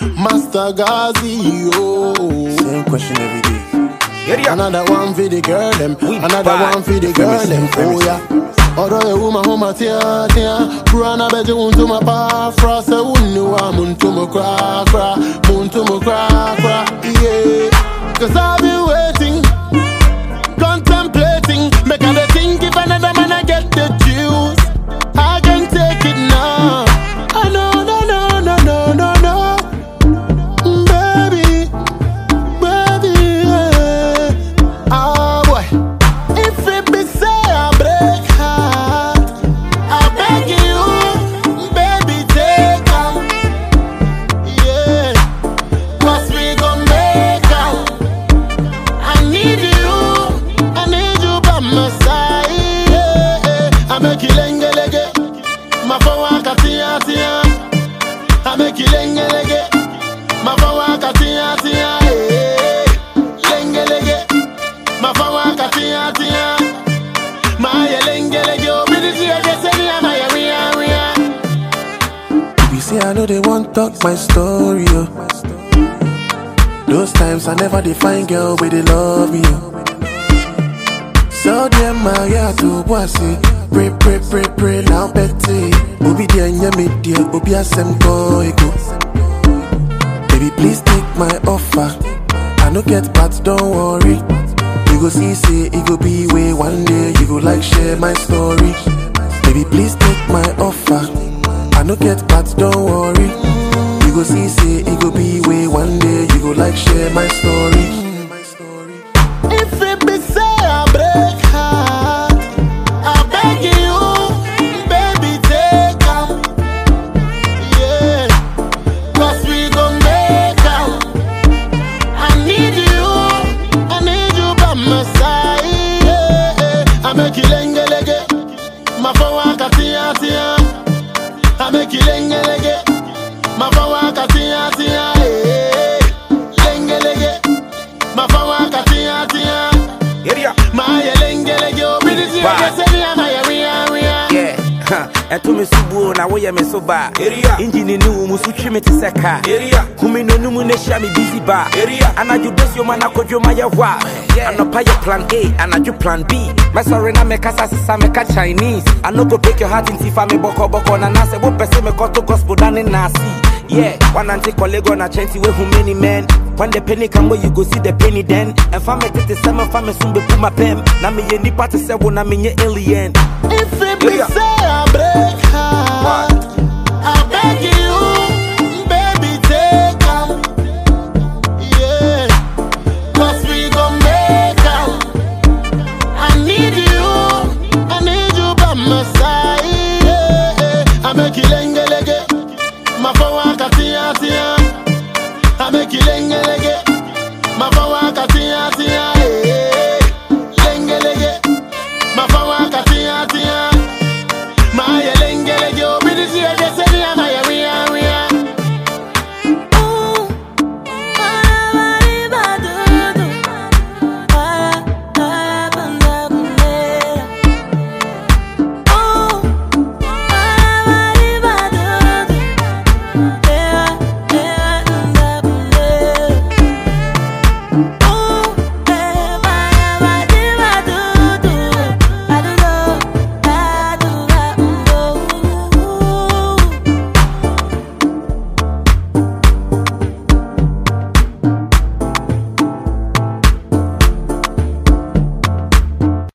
Master Gazi, oh. Same question every day. Another one for the girl them, another one for the girl them, oh yeah. Although you woman home at tia. Tia, Brana bet you to my pa frost, I wouldn't know I'm ah, into my cra cra, moon to my cra cra, yeah. Cause I've Say I know they want talk my story, oh. Those times I never define girl where they love me, oh. So them my yeah to bossy. Pray, pray, pray, pray, now betty. Obi dear, yeah, me dear, Obi asem go, ego. Baby, please take my offer. I no get but don't worry. You go see, say, it go be way one day. You go like share my story. Baby, please take my offer. No get but don't worry. You go see, say, it go be way one day. You go like share my story. Ɛto me so buo na woyɛ me so baa Area. engine ne wo mu so twe me te sɛ kaa Area. home no no mu na hyia me busy baa Area. anadwo dosioma na kɔdwoma yɛ hɔ a anɔpa yɛ plan a anadwo plan b mɛsɔre na mɛkasa sesa mɛka chinese I no go break your heart nti fa me bɔkɔbɔkɔ na na sɛ wopɛ sɛ mekɔto gospel da ne naase Yeah, one anti colleague on a chanty with who many men. When the penny come where you go see the penny then. And family tete seven family soon be put my pem. Na me ye nipa to say when I mean ye alien. If it be Yeah. Say I break